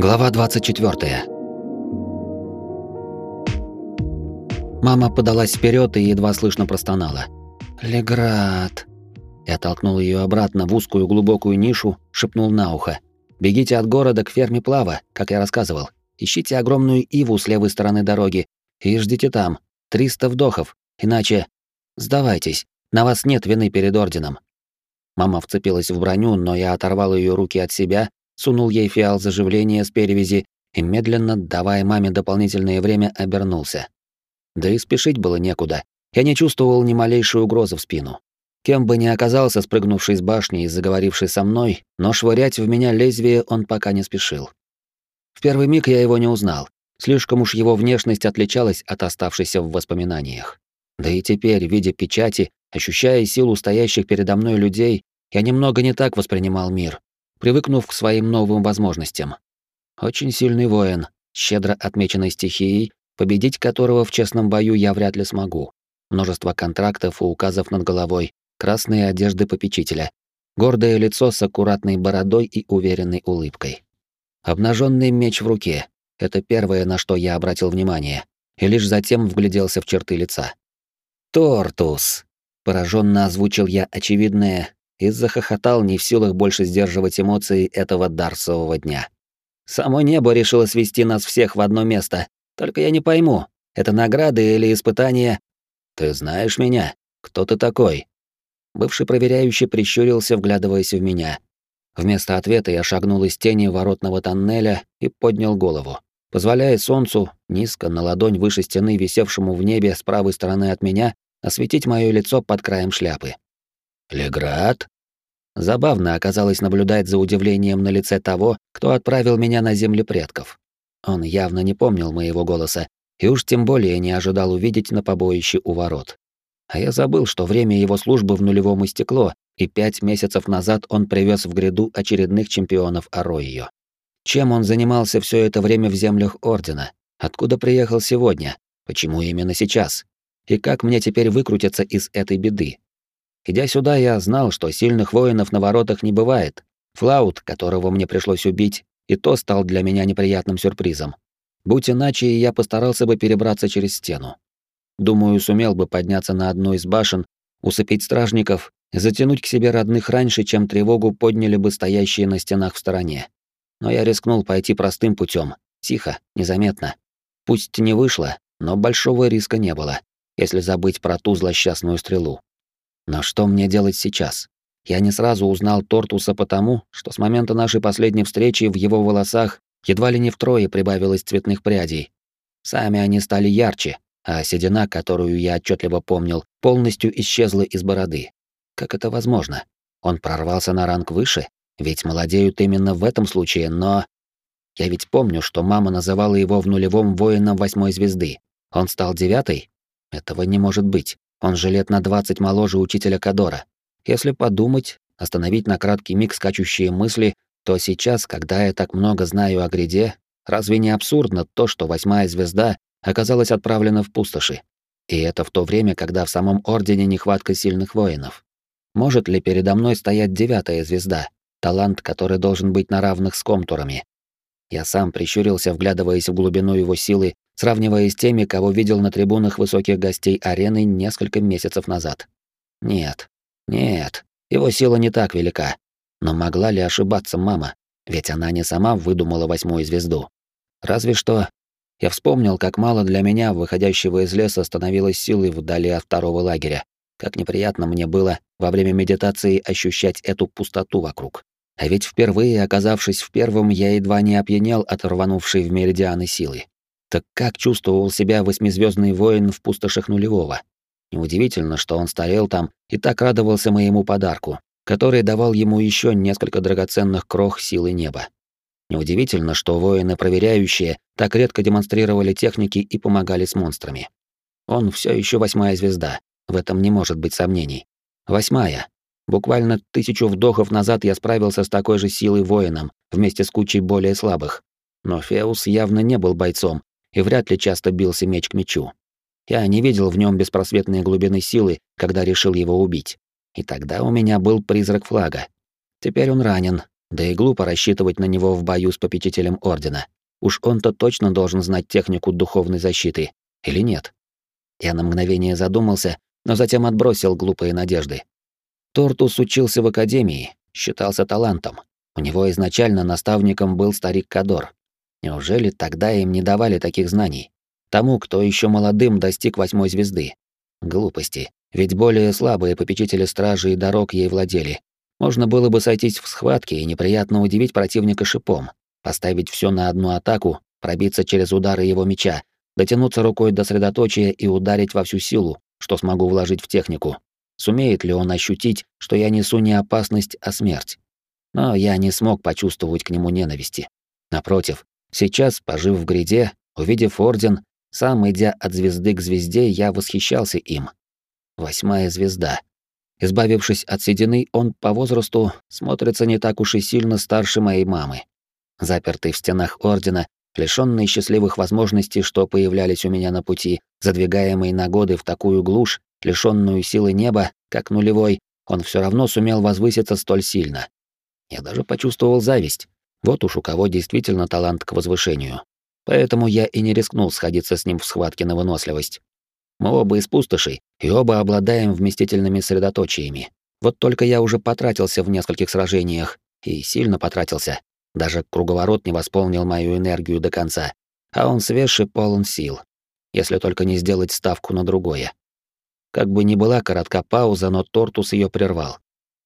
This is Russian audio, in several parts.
Глава 24. Мама подалась вперед и едва слышно простонала. «Леград!» Я толкнул ее обратно в узкую глубокую нишу, шепнул на ухо. «Бегите от города к ферме Плава, как я рассказывал. Ищите огромную иву с левой стороны дороги и ждите там. Триста вдохов, иначе... Сдавайтесь, на вас нет вины перед Орденом». Мама вцепилась в броню, но я оторвал ее руки от себя, сунул ей фиал заживления с перевязи и медленно, давая маме дополнительное время, обернулся. Да и спешить было некуда. Я не чувствовал ни малейшей угрозы в спину. Кем бы ни оказался спрыгнувший с башни и заговоривший со мной, но швырять в меня лезвие он пока не спешил. В первый миг я его не узнал. Слишком уж его внешность отличалась от оставшейся в воспоминаниях. Да и теперь, видя печати, ощущая силу стоящих передо мной людей, я немного не так воспринимал мир, привыкнув к своим новым возможностям. Очень сильный воин, щедро отмеченный стихией, победить которого в честном бою я вряд ли смогу. Множество контрактов и указов над головой, красные одежды попечителя, гордое лицо с аккуратной бородой и уверенной улыбкой. Обнаженный меч в руке — это первое, на что я обратил внимание, и лишь затем вгляделся в черты лица. «Тортус!» — пораженно озвучил я очевидное и захохотал, не в силах больше сдерживать эмоции этого дарсового дня. «Само небо решило свести нас всех в одно место. Только я не пойму, это награды или испытания?» «Ты знаешь меня? Кто ты такой?» Бывший проверяющий прищурился, вглядываясь в меня. Вместо ответа я шагнул из тени воротного тоннеля и поднял голову, позволяя солнцу, низко на ладонь выше стены, висевшему в небе с правой стороны от меня, осветить мое лицо под краем шляпы. «Леград?» Забавно оказалось наблюдать за удивлением на лице того, кто отправил меня на земли предков. Он явно не помнил моего голоса, и уж тем более не ожидал увидеть на побоище у ворот. А я забыл, что время его службы в нулевом истекло, и пять месяцев назад он привез в гряду очередных чемпионов Ароио. Чем он занимался все это время в землях Ордена? Откуда приехал сегодня? Почему именно сейчас? И как мне теперь выкрутиться из этой беды? Идя сюда, я знал, что сильных воинов на воротах не бывает. Флаут, которого мне пришлось убить, и то стал для меня неприятным сюрпризом. Будь иначе, я постарался бы перебраться через стену. Думаю, сумел бы подняться на одну из башен, усыпить стражников затянуть к себе родных раньше, чем тревогу подняли бы стоящие на стенах в стороне. Но я рискнул пойти простым путем, тихо, незаметно. Пусть не вышло, но большого риска не было, если забыть про ту злосчастную стрелу. Но что мне делать сейчас? Я не сразу узнал Тортуса потому, что с момента нашей последней встречи в его волосах едва ли не втрое прибавилось цветных прядей. Сами они стали ярче, а седина, которую я отчетливо помнил, полностью исчезла из бороды. Как это возможно? Он прорвался на ранг выше? Ведь молодеют именно в этом случае, но... Я ведь помню, что мама называла его в нулевом воином восьмой звезды. Он стал девятой? Этого не может быть. Он же лет на двадцать моложе учителя Кадора. Если подумать, остановить на краткий миг скачущие мысли, то сейчас, когда я так много знаю о гряде, разве не абсурдно то, что восьмая звезда оказалась отправлена в пустоши. И это в то время, когда в самом Ордене нехватка сильных воинов. Может ли передо мной стоять девятая звезда, талант, который должен быть на равных с комтурами? Я сам прищурился, вглядываясь в глубину его силы, сравнивая с теми, кого видел на трибунах высоких гостей арены несколько месяцев назад. Нет, нет, его сила не так велика. Но могла ли ошибаться мама? Ведь она не сама выдумала восьмую звезду. Разве что я вспомнил, как мало для меня, выходящего из леса, становилось силы вдали от второго лагеря. Как неприятно мне было во время медитации ощущать эту пустоту вокруг. А ведь впервые, оказавшись в первом, я едва не опьянел от рванувшей в меридианы силы. Так как чувствовал себя восьмизвездный воин в пустошах нулевого? Неудивительно, что он стоял там и так радовался моему подарку, который давал ему еще несколько драгоценных крох силы неба. Неудивительно, что воины-проверяющие так редко демонстрировали техники и помогали с монстрами. Он все еще восьмая звезда, в этом не может быть сомнений. Восьмая. Буквально тысячу вдохов назад я справился с такой же силой воином, вместе с кучей более слабых. Но Феус явно не был бойцом и вряд ли часто бился меч к мечу. Я не видел в нем беспросветной глубины силы, когда решил его убить. И тогда у меня был призрак флага. Теперь он ранен, Да и глупо рассчитывать на него в бою с попечителем Ордена. Уж он-то точно должен знать технику духовной защиты. Или нет? Я на мгновение задумался, но затем отбросил глупые надежды. Тортус учился в академии, считался талантом. У него изначально наставником был старик Кадор. Неужели тогда им не давали таких знаний? Тому, кто еще молодым достиг восьмой звезды. Глупости. Ведь более слабые попечители стражи и дорог ей владели. Можно было бы сойтись в схватке и неприятно удивить противника шипом, поставить все на одну атаку, пробиться через удары его меча, дотянуться рукой до средоточия и ударить во всю силу, что смогу вложить в технику. Сумеет ли он ощутить, что я несу не опасность, а смерть? Но я не смог почувствовать к нему ненависти. Напротив, сейчас, пожив в гряде, увидев орден, сам идя от звезды к звезде, я восхищался им. Восьмая звезда. Избавившись от седины, он по возрасту смотрится не так уж и сильно старше моей мамы. Запертый в стенах ордена, лишённый счастливых возможностей, что появлялись у меня на пути, задвигаемый на годы в такую глушь, лишённую силы неба, как нулевой, он всё равно сумел возвыситься столь сильно. Я даже почувствовал зависть. Вот уж у кого действительно талант к возвышению. Поэтому я и не рискнул сходиться с ним в схватке на выносливость. Мы оба из пустошей, и оба обладаем вместительными средоточиями. Вот только я уже потратился в нескольких сражениях, и сильно потратился. Даже круговорот не восполнил мою энергию до конца, а он свеж и полон сил. Если только не сделать ставку на другое. Как бы ни была коротка пауза, но Тортус ее прервал.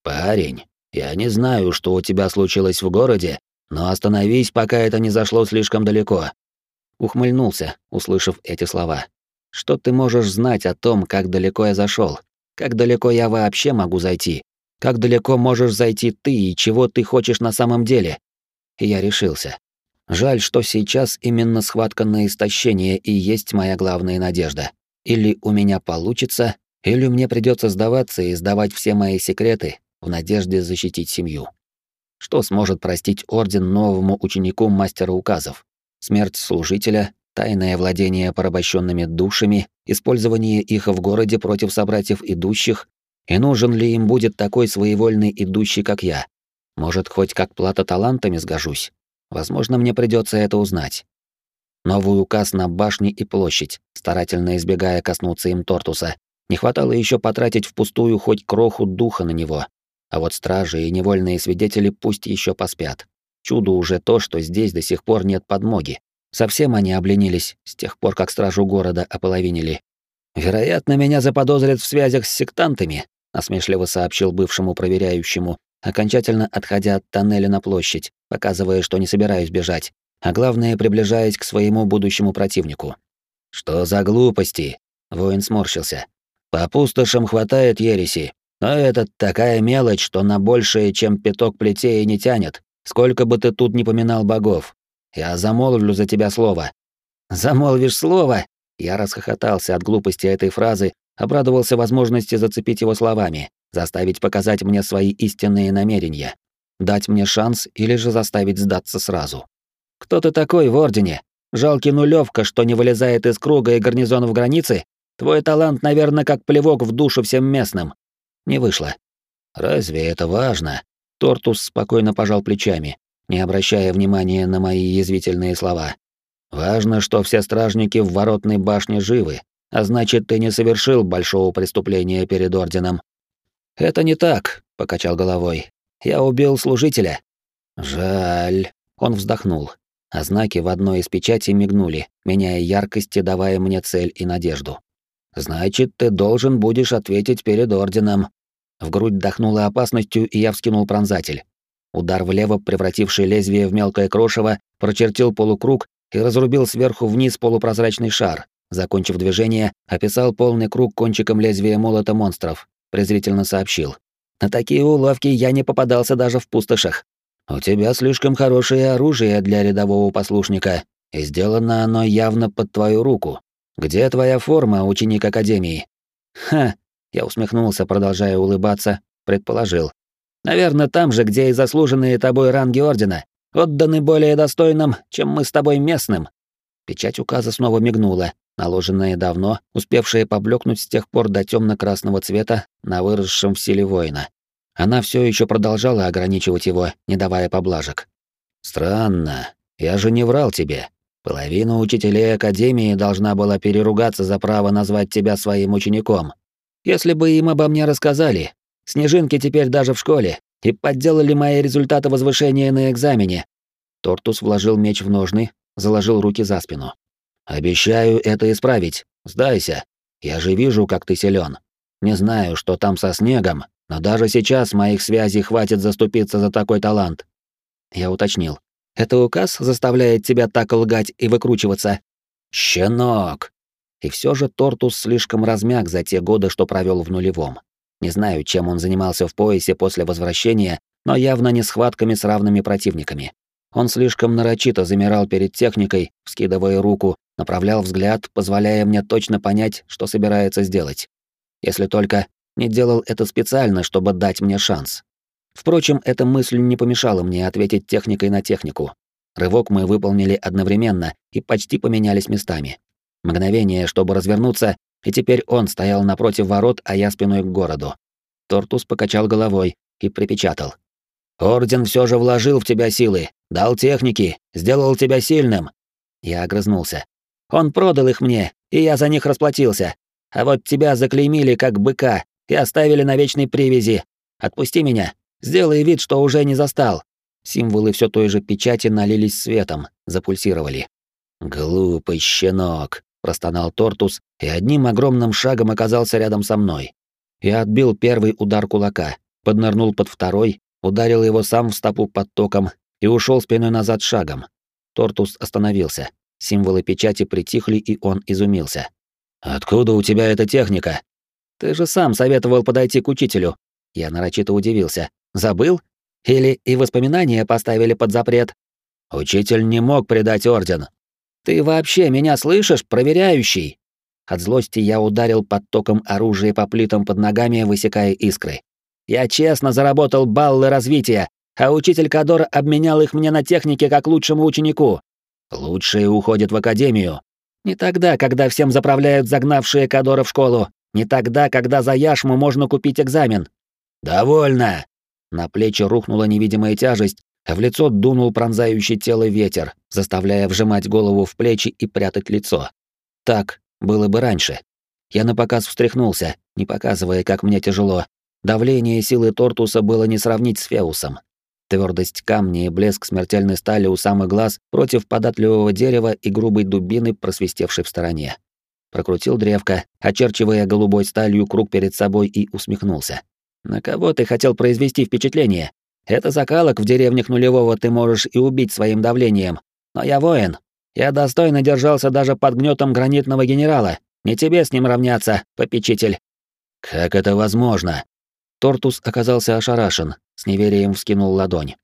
«Парень, я не знаю, что у тебя случилось в городе, но остановись, пока это не зашло слишком далеко». Ухмыльнулся, услышав эти слова. «Что ты можешь знать о том, как далеко я зашел? Как далеко я вообще могу зайти? Как далеко можешь зайти ты и чего ты хочешь на самом деле?» И я решился. Жаль, что сейчас именно схватка на истощение и есть моя главная надежда. Или у меня получится, или мне придется сдаваться и сдавать все мои секреты в надежде защитить семью. Что сможет простить орден новому ученику мастера указов? Смерть служителя, тайное владение порабощенными душами, использование их в городе против собратьев идущих, и нужен ли им будет такой своевольный идущий, как я? Может, хоть как плата талантами сгожусь? Возможно, мне придется это узнать. Новый указ на башни и площадь, старательно избегая коснуться им Тортуса. Не хватало еще потратить впустую хоть кроху духа на него. А вот стражи и невольные свидетели пусть еще поспят. Чудо уже то, что здесь до сих пор нет подмоги. Совсем они обленились с тех пор, как стражу города ополовинили. «Вероятно, меня заподозрят в связях с сектантами», насмешливо сообщил бывшему проверяющему, окончательно отходя от тоннеля на площадь, показывая, что не собираюсь бежать а главное, приближаясь к своему будущему противнику. «Что за глупости?» — воин сморщился. «По пустошам хватает ереси, но это такая мелочь, что на большее, чем пяток плетей не тянет, сколько бы ты тут ни поминал богов. Я замолвлю за тебя слово». «Замолвишь слово?» Я расхохотался от глупости этой фразы, обрадовался возможности зацепить его словами, заставить показать мне свои истинные намерения, дать мне шанс или же заставить сдаться сразу. Кто ты такой в Ордене? Жалкий нулевка, что не вылезает из круга и гарнизонов границы? Твой талант, наверное, как плевок в душу всем местным. Не вышло. Разве это важно? Тортус спокойно пожал плечами, не обращая внимания на мои язвительные слова. Важно, что все стражники в воротной башне живы, а значит, ты не совершил большого преступления перед орденом. Это не так, покачал головой. Я убил служителя. Жаль, он вздохнул а знаки в одной из печатей мигнули, меняя яркость и давая мне цель и надежду. «Значит, ты должен будешь ответить перед орденом». В грудь дохнуло опасностью, и я вскинул пронзатель. Удар влево, превративший лезвие в мелкое крошево, прочертил полукруг и разрубил сверху вниз полупрозрачный шар. Закончив движение, описал полный круг кончиком лезвия молота монстров, презрительно сообщил. «На такие уловки я не попадался даже в пустошах. «У тебя слишком хорошее оружие для рядового послушника, и сделано оно явно под твою руку. Где твоя форма, ученик Академии?» «Ха!» — я усмехнулся, продолжая улыбаться, предположил. «Наверное, там же, где и заслуженные тобой ранги Ордена, отданы более достойным, чем мы с тобой местным». Печать указа снова мигнула, наложенная давно, успевшая поблекнуть с тех пор до темно красного цвета на выросшем в силе воина. Она все еще продолжала ограничивать его, не давая поблажек. «Странно. Я же не врал тебе. Половина учителей Академии должна была переругаться за право назвать тебя своим учеником. Если бы им обо мне рассказали, снежинки теперь даже в школе, и подделали мои результаты возвышения на экзамене». Тортус вложил меч в ножны, заложил руки за спину. «Обещаю это исправить. Сдайся. Я же вижу, как ты силен. Не знаю, что там со снегом, но даже сейчас моих связей хватит заступиться за такой талант. Я уточнил. Это указ заставляет тебя так лгать и выкручиваться? Щенок! И все же Тортус слишком размяк за те годы, что провел в нулевом. Не знаю, чем он занимался в поясе после возвращения, но явно не схватками с равными противниками. Он слишком нарочито замирал перед техникой, вскидывая руку, направлял взгляд, позволяя мне точно понять, что собирается сделать. Если только не делал это специально, чтобы дать мне шанс. Впрочем, эта мысль не помешала мне ответить техникой на технику. Рывок мы выполнили одновременно и почти поменялись местами. Мгновение, чтобы развернуться, и теперь он стоял напротив ворот, а я спиной к городу. Тортус покачал головой и припечатал. «Орден все же вложил в тебя силы, дал техники, сделал тебя сильным». Я огрызнулся. «Он продал их мне, и я за них расплатился. А вот тебя заклеймили как быка, и оставили на вечной привязи. Отпусти меня. Сделай вид, что уже не застал. Символы все той же печати налились светом, запульсировали. Глупый щенок, простонал Тортус и одним огромным шагом оказался рядом со мной. Я отбил первый удар кулака, поднырнул под второй, ударил его сам в стопу под током и ушел спиной назад шагом. Тортус остановился. Символы печати притихли, и он изумился. «Откуда у тебя эта техника?» Ты же сам советовал подойти к учителю. Я нарочито удивился. Забыл? Или и воспоминания поставили под запрет? Учитель не мог предать орден. Ты вообще меня слышишь, проверяющий? От злости я ударил потоком оружия по плитам под ногами, высекая искры. Я честно заработал баллы развития, а учитель Кадор обменял их мне на технике как лучшему ученику. Лучшие уходят в академию. Не тогда, когда всем заправляют загнавшие Кадора в школу, не тогда, когда за яшму можно купить экзамен. Довольно. На плечи рухнула невидимая тяжесть, а в лицо дунул пронзающий тело ветер, заставляя вжимать голову в плечи и прятать лицо. Так было бы раньше. Я напоказ встряхнулся, не показывая, как мне тяжело. Давление силы Тортуса было не сравнить с Феусом. Твердость камня и блеск смертельной стали у самых глаз против податливого дерева и грубой дубины, просвистевшей в стороне прокрутил древко, очерчивая голубой сталью круг перед собой и усмехнулся. «На кого ты хотел произвести впечатление? Это закалок в деревнях нулевого ты можешь и убить своим давлением. Но я воин. Я достойно держался даже под гнетом гранитного генерала. Не тебе с ним равняться, попечитель». «Как это возможно?» Тортус оказался ошарашен, с неверием вскинул ладонь.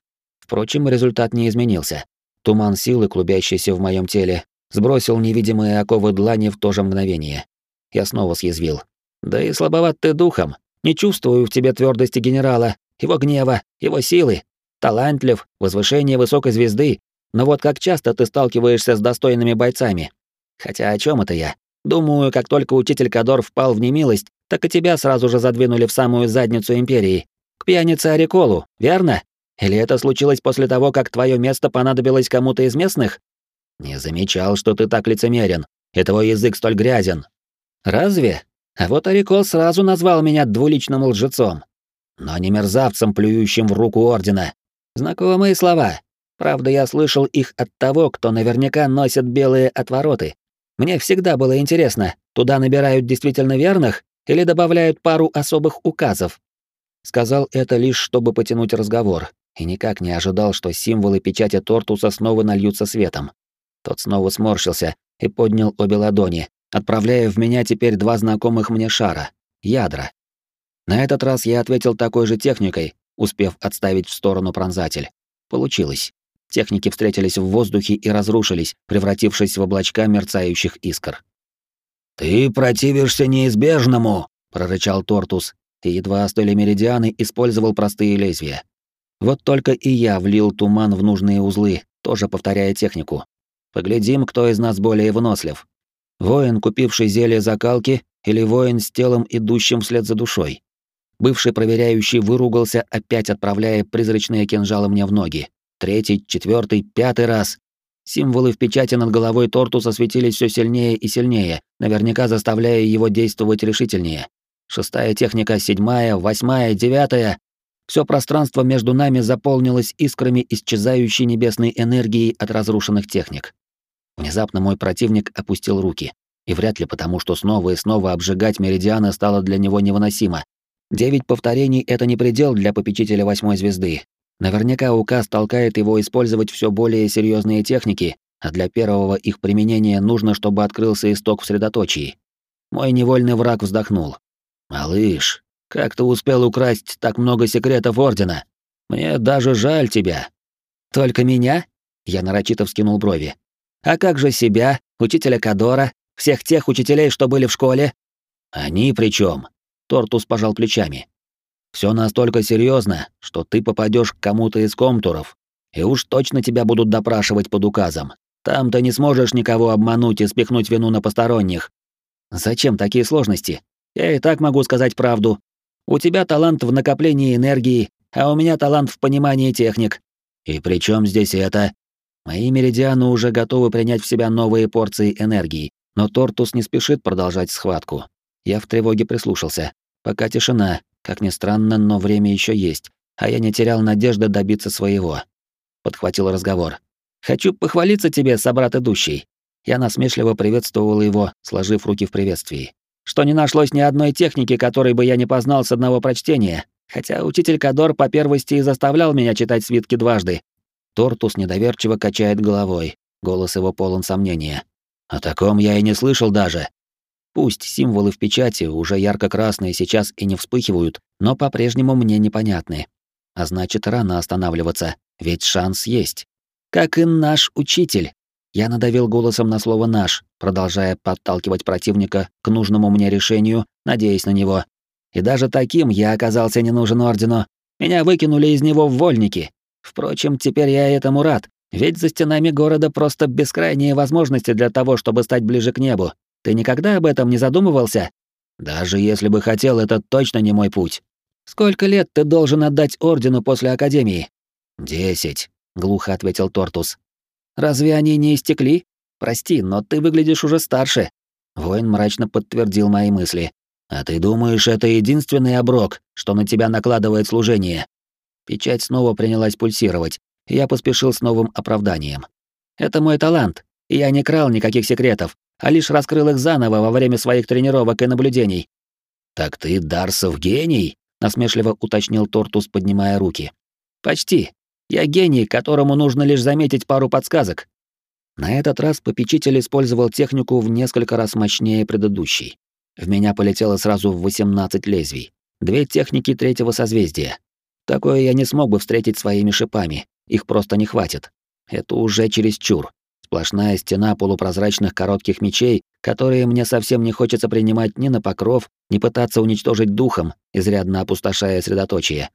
Впрочем, результат не изменился. Туман силы, клубящийся в моем теле, сбросил невидимые оковы длани в то же мгновение. Я снова съязвил. «Да и слабоват ты духом. Не чувствую в тебе твердости генерала, его гнева, его силы. Талантлив, возвышение высокой звезды. Но вот как часто ты сталкиваешься с достойными бойцами? Хотя о чем это я? Думаю, как только учитель Кадор впал в немилость, так и тебя сразу же задвинули в самую задницу империи. К пьянице Ариколу, верно? Или это случилось после того, как твое место понадобилось кому-то из местных? Не замечал, что ты так лицемерен, и твой язык столь грязен. Разве? А вот Арикол сразу назвал меня двуличным лжецом. Но не мерзавцем, плюющим в руку Ордена. Знакомые слова. Правда, я слышал их от того, кто наверняка носит белые отвороты. Мне всегда было интересно, туда набирают действительно верных или добавляют пару особых указов. Сказал это лишь, чтобы потянуть разговор, и никак не ожидал, что символы печати Тортуса снова нальются светом. Тот снова сморщился и поднял обе ладони, отправляя в меня теперь два знакомых мне шара — ядра. На этот раз я ответил такой же техникой, успев отставить в сторону пронзатель. Получилось. Техники встретились в воздухе и разрушились, превратившись в облачка мерцающих искр. «Ты противишься неизбежному!» — прорычал Тортус, и едва остыли меридианы, использовал простые лезвия. Вот только и я влил туман в нужные узлы, тоже повторяя технику, Поглядим, кто из нас более вынослив. Воин, купивший зелье закалки, или воин с телом, идущим вслед за душой. Бывший проверяющий выругался, опять отправляя призрачные кинжалы мне в ноги. Третий, четвертый, пятый раз. Символы в печати над головой Тортуса светились все сильнее и сильнее, наверняка заставляя его действовать решительнее. Шестая техника, седьмая, восьмая, девятая. Все пространство между нами заполнилось искрами исчезающей небесной энергии от разрушенных техник. Внезапно мой противник опустил руки. И вряд ли потому, что снова и снова обжигать меридианы стало для него невыносимо. Девять повторений — это не предел для попечителя восьмой звезды. Наверняка указ толкает его использовать все более серьезные техники, а для первого их применения нужно, чтобы открылся исток в средоточии. Мой невольный враг вздохнул. «Малыш, как ты успел украсть так много секретов Ордена? Мне даже жаль тебя». «Только меня?» — я нарочито вскинул брови. «А как же себя, учителя Кадора, всех тех учителей, что были в школе?» «Они при чем? Тортус пожал плечами. Все настолько серьезно, что ты попадешь к кому-то из комтуров, и уж точно тебя будут допрашивать под указом. Там ты не сможешь никого обмануть и спихнуть вину на посторонних. Зачем такие сложности? Я и так могу сказать правду. У тебя талант в накоплении энергии, а у меня талант в понимании техник. И при чем здесь это? Мои меридианы уже готовы принять в себя новые порции энергии, но Тортус не спешит продолжать схватку. Я в тревоге прислушался. Пока тишина, как ни странно, но время еще есть, а я не терял надежды добиться своего. Подхватил разговор. «Хочу похвалиться тебе, собрат идущий». Я насмешливо приветствовал его, сложив руки в приветствии что не нашлось ни одной техники, которой бы я не познал с одного прочтения, хотя учитель Кадор по первости и заставлял меня читать свитки дважды. Тортус недоверчиво качает головой, голос его полон сомнения. О таком я и не слышал даже. Пусть символы в печати уже ярко-красные сейчас и не вспыхивают, но по-прежнему мне непонятны. А значит, рано останавливаться, ведь шанс есть. Как и наш учитель. Я надавил голосом на слово «наш», продолжая подталкивать противника к нужному мне решению, надеясь на него. И даже таким я оказался не нужен ордену. Меня выкинули из него в вольники. Впрочем, теперь я этому рад, ведь за стенами города просто бескрайние возможности для того, чтобы стать ближе к небу. Ты никогда об этом не задумывался? Даже если бы хотел, это точно не мой путь. Сколько лет ты должен отдать ордену после академии? Десять, глухо ответил Тортус. Разве они не истекли? Прости, но ты выглядишь уже старше. Воин мрачно подтвердил мои мысли. А ты думаешь, это единственный оброк, что на тебя накладывает служение? Печать снова принялась пульсировать, и я поспешил с новым оправданием. Это мой талант, и я не крал никаких секретов, а лишь раскрыл их заново во время своих тренировок и наблюдений. Так ты Дарсов гений? насмешливо уточнил Тортус, поднимая руки. Почти. Я гений, которому нужно лишь заметить пару подсказок. На этот раз попечитель использовал технику в несколько раз мощнее предыдущей. В меня полетело сразу в 18 лезвий. Две техники третьего созвездия. Такое я не смог бы встретить своими шипами, их просто не хватит. Это уже чересчур. Сплошная стена полупрозрачных коротких мечей, которые мне совсем не хочется принимать ни на покров, ни пытаться уничтожить духом, изрядно опустошая средоточие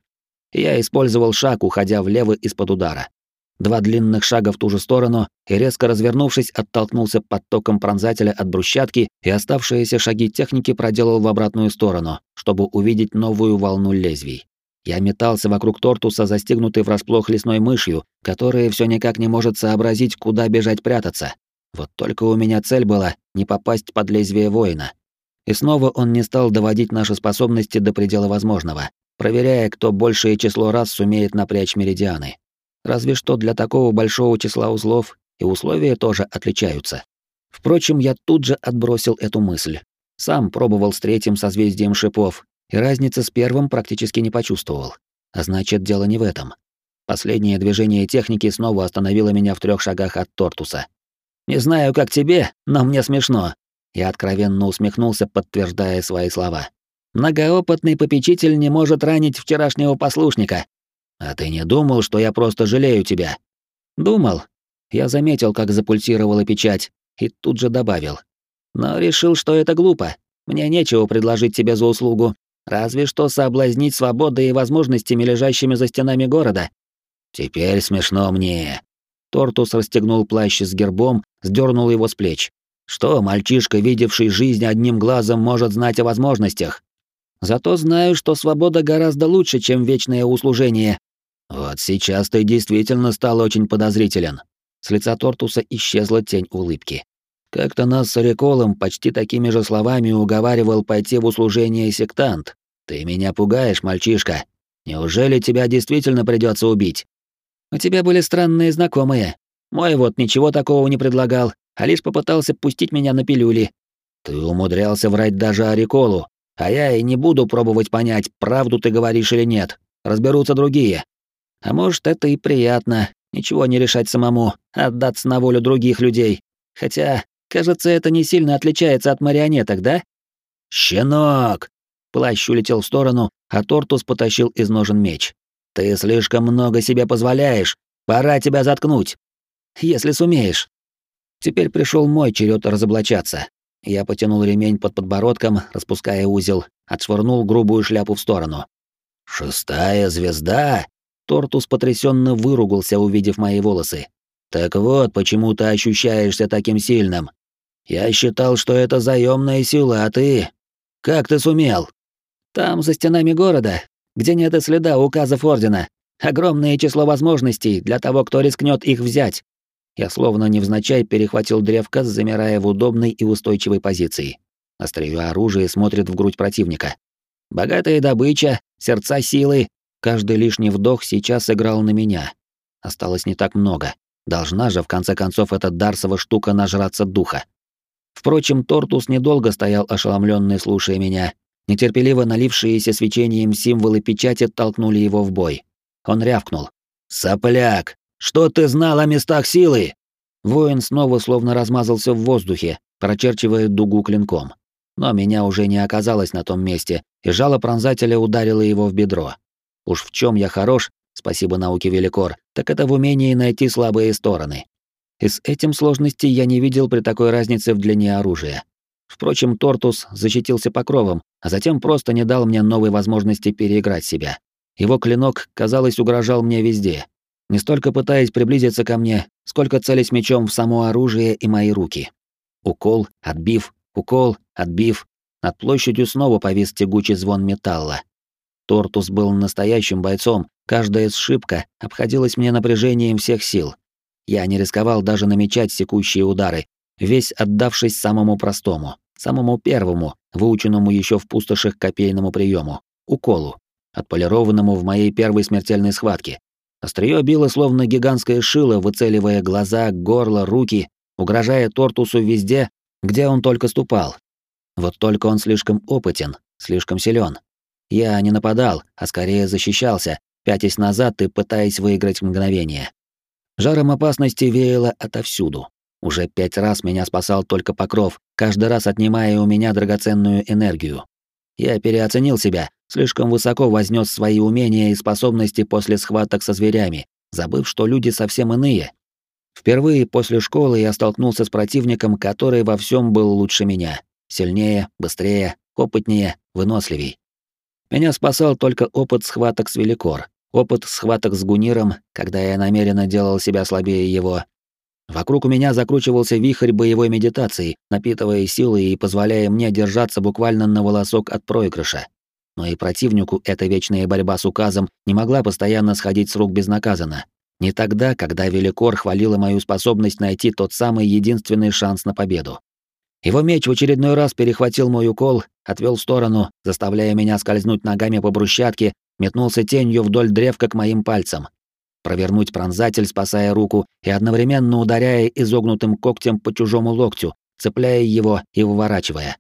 я использовал шаг, уходя влево из-под удара. Два длинных шага в ту же сторону, и резко развернувшись, оттолкнулся подтоком пронзателя от брусчатки, и оставшиеся шаги техники проделал в обратную сторону, чтобы увидеть новую волну лезвий. Я метался вокруг Тортуса, застигнутый врасплох лесной мышью, которая все никак не может сообразить, куда бежать прятаться. Вот только у меня цель была не попасть под лезвие воина. И снова он не стал доводить наши способности до предела возможного, проверяя, кто большее число раз сумеет напрячь меридианы. Разве что для такого большого числа узлов и условия тоже отличаются. Впрочем, я тут же отбросил эту мысль. Сам пробовал с третьим созвездием шипов, и разницы с первым практически не почувствовал. А значит, дело не в этом. Последнее движение техники снова остановило меня в трех шагах от Тортуса. «Не знаю, как тебе, но мне смешно». Я откровенно усмехнулся, подтверждая свои слова. Многоопытный попечитель не может ранить вчерашнего послушника. А ты не думал, что я просто жалею тебя? Думал. Я заметил, как запульсировала печать, и тут же добавил. Но решил, что это глупо. Мне нечего предложить тебе за услугу, разве что соблазнить свободой и возможностями, лежащими за стенами города. Теперь смешно мне. Тортус расстегнул плащ с гербом, сдернул его с плеч. Что мальчишка, видевший жизнь одним глазом, может знать о возможностях? Зато знаю, что свобода гораздо лучше, чем вечное услужение. Вот сейчас ты действительно стал очень подозрителен. С лица Тортуса исчезла тень улыбки. Как-то нас с Ориколом почти такими же словами уговаривал пойти в услужение сектант. Ты меня пугаешь, мальчишка. Неужели тебя действительно придется убить? У тебя были странные знакомые. Мой вот ничего такого не предлагал, а лишь попытался пустить меня на пилюли. Ты умудрялся врать даже Ориколу, а я и не буду пробовать понять, правду ты говоришь или нет. Разберутся другие. А может, это и приятно, ничего не решать самому, отдаться на волю других людей. Хотя, кажется, это не сильно отличается от марионеток, да? Щенок! Плащ улетел в сторону, а Тортус потащил из ножен меч. Ты слишком много себе позволяешь. Пора тебя заткнуть. Если сумеешь. Теперь пришел мой черед разоблачаться. Я потянул ремень под подбородком, распуская узел, отшвырнул грубую шляпу в сторону. «Шестая звезда?» Тортус потрясенно выругался, увидев мои волосы. «Так вот, почему ты ощущаешься таким сильным. Я считал, что это заемная сила, а ты... Как ты сумел?» «Там, за стенами города, где нет и следа указов Ордена. Огромное число возможностей для того, кто рискнет их взять. Я словно невзначай перехватил древко, замирая в удобной и устойчивой позиции. Острие оружия смотрит в грудь противника. Богатая добыча, сердца силы. Каждый лишний вдох сейчас играл на меня. Осталось не так много. Должна же, в конце концов, эта Дарсова штука нажраться духа. Впрочем, Тортус недолго стоял ошеломленный, слушая меня. Нетерпеливо налившиеся свечением символы печати толкнули его в бой. Он рявкнул. «Сопляк! Что ты знал о местах силы?» Воин снова словно размазался в воздухе, прочерчивая дугу клинком. Но меня уже не оказалось на том месте, и жало пронзателя ударило его в бедро. Уж в чем я хорош, спасибо науке Великор, так это в умении найти слабые стороны. И с этим сложностей я не видел при такой разнице в длине оружия. Впрочем, Тортус защитился покровом, а затем просто не дал мне новой возможности переиграть себя. Его клинок, казалось, угрожал мне везде, не столько пытаясь приблизиться ко мне, сколько целясь мечом в само оружие и мои руки. Укол, отбив, укол, отбив. Над площадью снова повис тягучий звон металла. Тортус был настоящим бойцом, каждая сшибка обходилась мне напряжением всех сил. Я не рисковал даже намечать секущие удары, весь отдавшись самому простому, самому первому, выученному еще в пустошах копейному приему — уколу, отполированному в моей первой смертельной схватке, Острие било словно гигантское шило, выцеливая глаза, горло, руки, угрожая Тортусу везде, где он только ступал. Вот только он слишком опытен, слишком силен. Я не нападал, а скорее защищался, пятясь назад и пытаясь выиграть мгновение. Жаром опасности веяло отовсюду. Уже пять раз меня спасал только покров, каждый раз отнимая у меня драгоценную энергию. Я переоценил себя, слишком высоко вознес свои умения и способности после схваток со зверями, забыв, что люди совсем иные. Впервые после школы я столкнулся с противником, который во всем был лучше меня. Сильнее, быстрее, опытнее, выносливей. Меня спасал только опыт схваток с Великор, опыт схваток с Гуниром, когда я намеренно делал себя слабее его. Вокруг у меня закручивался вихрь боевой медитации, напитывая силой и позволяя мне держаться буквально на волосок от проигрыша. Но и противнику эта вечная борьба с указом не могла постоянно сходить с рук безнаказанно. Не тогда, когда Великор хвалила мою способность найти тот самый единственный шанс на победу. Его меч в очередной раз перехватил мой укол, отвел в сторону, заставляя меня скользнуть ногами по брусчатке, метнулся тенью вдоль древка к моим пальцам. Провернуть пронзатель, спасая руку, и одновременно ударяя изогнутым когтем по чужому локтю, цепляя его и выворачивая.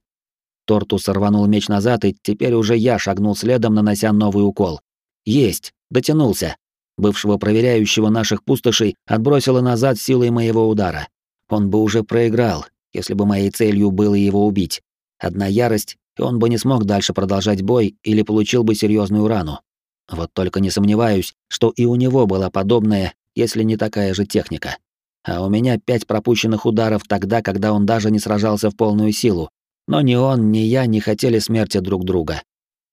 Тортус рванул меч назад, и теперь уже я шагнул следом, нанося новый укол. Есть, дотянулся. Бывшего проверяющего наших пустошей отбросило назад силой моего удара. Он бы уже проиграл, если бы моей целью было его убить. Одна ярость, и он бы не смог дальше продолжать бой или получил бы серьезную рану. Вот только не сомневаюсь, что и у него была подобная, если не такая же техника. А у меня пять пропущенных ударов тогда, когда он даже не сражался в полную силу, но ни он, ни я не хотели смерти друг друга.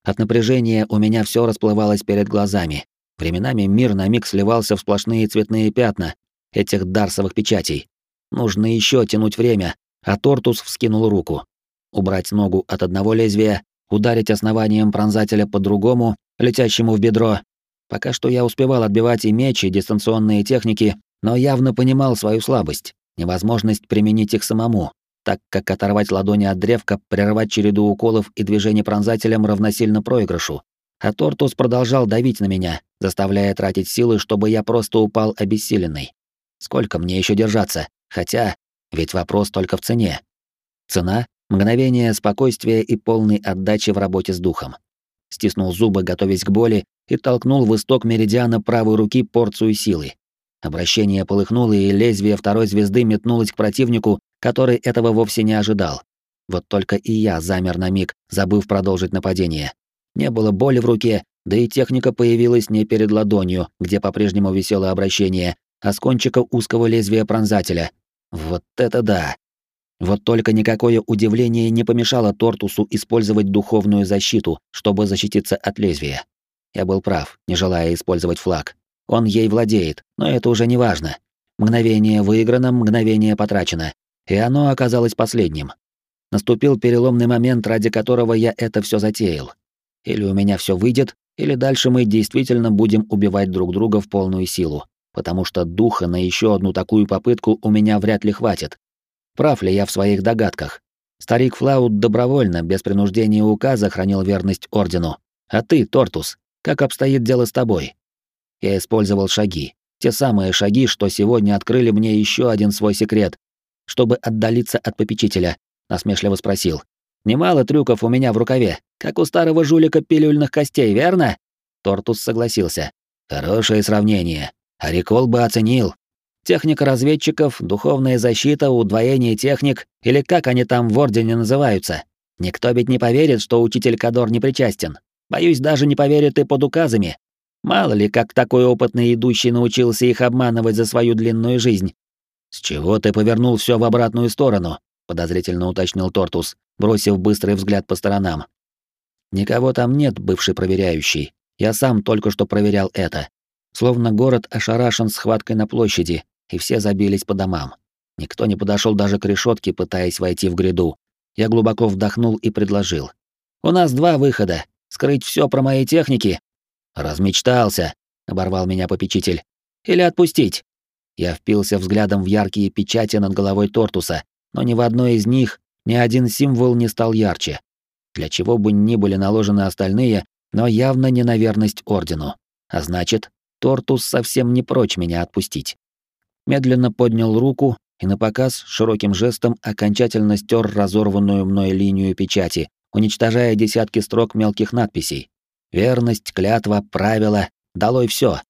От напряжения у меня все расплывалось перед глазами. Временами мир на миг сливался в сплошные цветные пятна этих дарсовых печатей. Нужно еще тянуть время, а Тортус вскинул руку. Убрать ногу от одного лезвия, ударить основанием пронзателя по другому, летящему в бедро. Пока что я успевал отбивать и меч, и дистанционные техники, но явно понимал свою слабость, невозможность применить их самому, так как оторвать ладони от древка, прервать череду уколов и движений пронзателем равносильно проигрышу. А Тортус продолжал давить на меня, заставляя тратить силы, чтобы я просто упал обессиленный. Сколько мне еще держаться? Хотя, ведь вопрос только в цене. Цена — мгновение спокойствия и полной отдачи в работе с духом. Стиснул зубы, готовясь к боли, и толкнул в исток меридиана правой руки порцию силы. Обращение полыхнуло, и лезвие второй звезды метнулось к противнику, который этого вовсе не ожидал. Вот только и я замер на миг, забыв продолжить нападение. Не было боли в руке, да и техника появилась не перед ладонью, где по-прежнему висело обращение, а с кончика узкого лезвия пронзателя. Вот это да! Вот только никакое удивление не помешало Тортусу использовать духовную защиту, чтобы защититься от лезвия. Я был прав, не желая использовать флаг. Он ей владеет, но это уже не важно. Мгновение выиграно, мгновение потрачено. И оно оказалось последним. Наступил переломный момент, ради которого я это все затеял. Или у меня все выйдет, или дальше мы действительно будем убивать друг друга в полную силу, потому что духа на еще одну такую попытку у меня вряд ли хватит. Прав ли я в своих догадках? Старик Флаут добровольно, без принуждения указа, хранил верность ордену. А ты, Тортус, как обстоит дело с тобой? Я использовал шаги. Те самые шаги, что сегодня открыли мне еще один свой секрет. Чтобы отдалиться от попечителя, насмешливо спросил. Немало трюков у меня в рукаве, как у старого жулика пилюльных костей, верно? Тортус согласился. Хорошее сравнение. Арикол бы оценил. Техника разведчиков, духовная защита, удвоение техник, или как они там в Ордене называются. Никто ведь не поверит, что учитель Кадор не причастен. Боюсь, даже не поверит и под указами. Мало ли, как такой опытный идущий научился их обманывать за свою длинную жизнь. «С чего ты повернул все в обратную сторону?» — подозрительно уточнил Тортус, бросив быстрый взгляд по сторонам. «Никого там нет, бывший проверяющий. Я сам только что проверял это. Словно город ошарашен схваткой на площади, и все забились по домам. Никто не подошел даже к решетке, пытаясь войти в гряду. Я глубоко вдохнул и предложил. «У нас два выхода. Скрыть все про мои техники?» «Размечтался», — оборвал меня попечитель. «Или отпустить?» Я впился взглядом в яркие печати над головой Тортуса, но ни в одной из них ни один символ не стал ярче. Для чего бы ни были наложены остальные, но явно не на верность Ордену. А значит, Тортус совсем не прочь меня отпустить. Медленно поднял руку и напоказ широким жестом окончательно стер разорванную мной линию печати, уничтожая десятки строк мелких надписей. Верность, клятва, правила, долой все.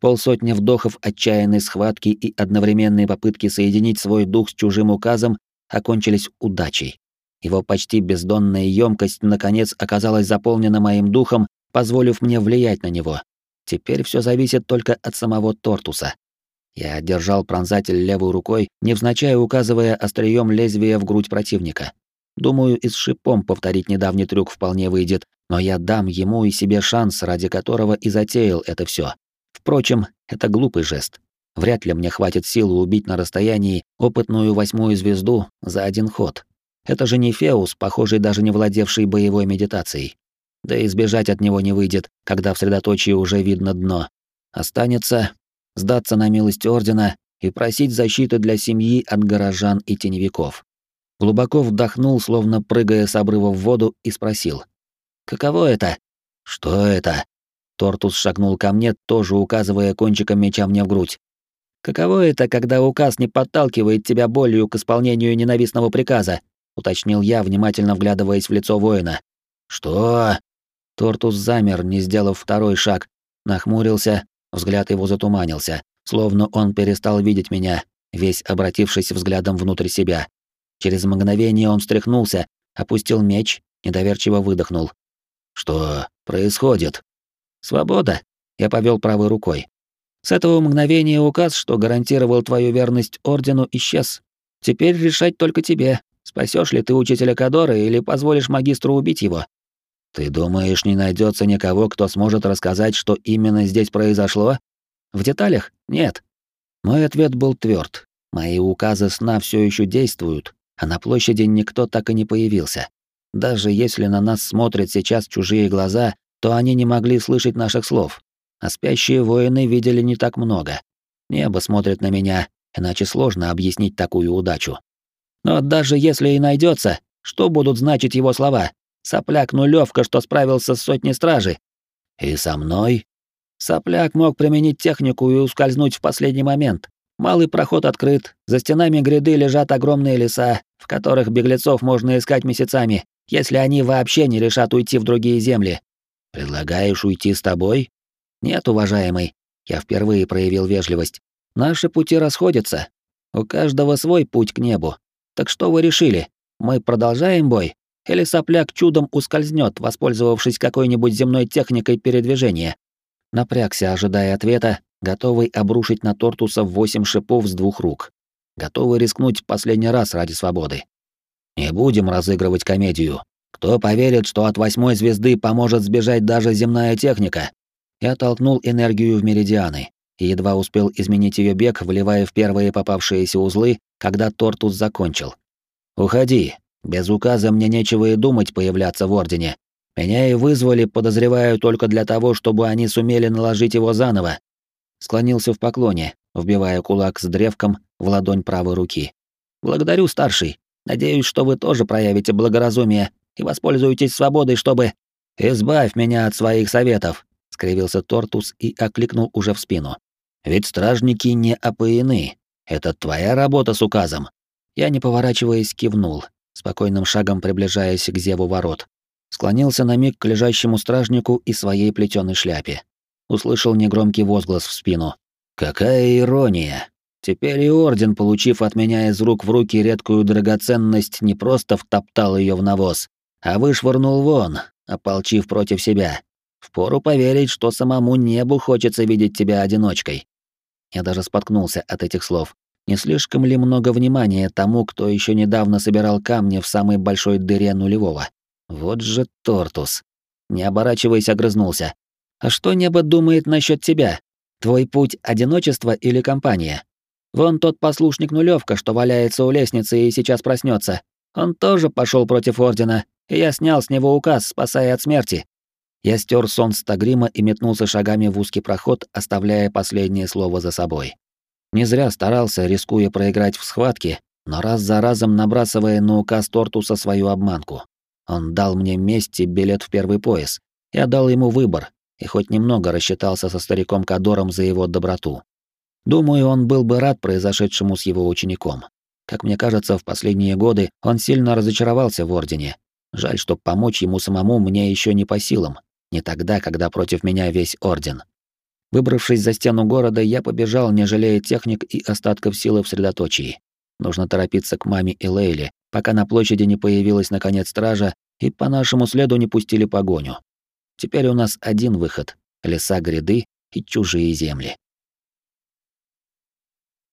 Полсотни вдохов отчаянной схватки и одновременной попытки соединить свой дух с чужим указом окончились удачей. Его почти бездонная емкость наконец оказалась заполнена моим духом, позволив мне влиять на него. Теперь все зависит только от самого Тортуса. Я держал пронзатель левой рукой, невзначай указывая острием лезвия в грудь противника. Думаю, и с шипом повторить недавний трюк вполне выйдет, но я дам ему и себе шанс, ради которого и затеял это все. Впрочем, это глупый жест. Вряд ли мне хватит силы убить на расстоянии опытную восьмую звезду за один ход. Это же не Феус, похожий даже не владевший боевой медитацией. Да и сбежать от него не выйдет, когда в средоточии уже видно дно. Останется сдаться на милость Ордена и просить защиты для семьи от горожан и теневиков. Глубоко вдохнул, словно прыгая с обрыва в воду, и спросил. «Каково это?» «Что это?» Тортус шагнул ко мне, тоже указывая кончиком меча мне в грудь. «Каково это, когда указ не подталкивает тебя болью к исполнению ненавистного приказа?» — уточнил я, внимательно вглядываясь в лицо воина. «Что?» Тортус замер, не сделав второй шаг, нахмурился, взгляд его затуманился, словно он перестал видеть меня, весь обратившись взглядом внутрь себя. Через мгновение он встряхнулся, опустил меч, недоверчиво выдохнул. «Что происходит?» «Свобода», — я повел правой рукой. «С этого мгновения указ, что гарантировал твою верность Ордену, исчез. Теперь решать только тебе, спасешь ли ты учителя Кадора или позволишь магистру убить его. Ты думаешь, не найдется никого, кто сможет рассказать, что именно здесь произошло? В деталях? Нет. Мой ответ был тверд. Мои указы сна все еще действуют, а на площади никто так и не появился. Даже если на нас смотрят сейчас чужие глаза, то они не могли слышать наших слов. А спящие воины видели не так много. Небо смотрит на меня, иначе сложно объяснить такую удачу. Но даже если и найдется, что будут значить его слова? Сопляк нулевка, что справился с сотней стражи. И со мной? Сопляк мог применить технику и ускользнуть в последний момент. Малый проход открыт, за стенами гряды лежат огромные леса, в которых беглецов можно искать месяцами, если они вообще не решат уйти в другие земли. Предлагаешь уйти с тобой? Нет, уважаемый. Я впервые проявил вежливость. Наши пути расходятся. У каждого свой путь к небу. Так что вы решили? Мы продолжаем бой? Или сопляк чудом ускользнет, воспользовавшись какой-нибудь земной техникой передвижения? Напрягся, ожидая ответа, готовый обрушить на Тортуса восемь шипов с двух рук. Готовый рискнуть последний раз ради свободы. Не будем разыгрывать комедию. Кто поверит, что от восьмой звезды поможет сбежать даже земная техника? Я толкнул энергию в меридианы и едва успел изменить ее бег, вливая в первые попавшиеся узлы, когда Тортус закончил. «Уходи. Без указа мне нечего и думать появляться в Ордене. Меня и вызвали, подозреваю, только для того, чтобы они сумели наложить его заново». Склонился в поклоне, вбивая кулак с древком в ладонь правой руки. «Благодарю, старший. Надеюсь, что вы тоже проявите благоразумие и воспользуетесь свободой, чтобы... Избавь меня от своих советов, скривился Тортус и окликнул уже в спину. Ведь стражники не опоены. Это твоя работа с указом. Я, не поворачиваясь, кивнул, спокойным шагом приближаясь к зеву ворот. Склонился на миг к лежащему стражнику и своей плетеной шляпе. Услышал негромкий возглас в спину. «Какая ирония! Теперь и Орден, получив от меня из рук в руки редкую драгоценность, не просто втоптал ее в навоз, а вышвырнул вон, ополчив против себя. Впору поверить, что самому небу хочется видеть тебя одиночкой. Я даже споткнулся от этих слов. Не слишком ли много внимания тому, кто еще недавно собирал камни в самой большой дыре нулевого? Вот же Тортус. Не оборачиваясь, огрызнулся. А что небо думает насчет тебя? Твой путь — одиночество или компания? Вон тот послушник нулевка, что валяется у лестницы и сейчас проснется. Он тоже пошел против Ордена, и я снял с него указ, спасая от смерти. Я стер сон с Тагрима и метнулся шагами в узкий проход, оставляя последнее слово за собой. Не зря старался, рискуя проиграть в схватке, но раз за разом набрасывая на указ Тортуса свою обманку. Он дал мне месть и билет в первый пояс. Я дал ему выбор, и хоть немного рассчитался со стариком Кадором за его доброту. Думаю, он был бы рад произошедшему с его учеником. Как мне кажется, в последние годы он сильно разочаровался в Ордене, Жаль, что помочь ему самому мне еще не по силам, не тогда, когда против меня весь орден. Выбравшись за стену города, я побежал, не жалея техник и остатков силы в средоточии. Нужно торопиться к маме и Лейле, пока на площади не появилась наконец стража и по нашему следу не пустили погоню. Теперь у нас один выход — леса гряды и чужие земли.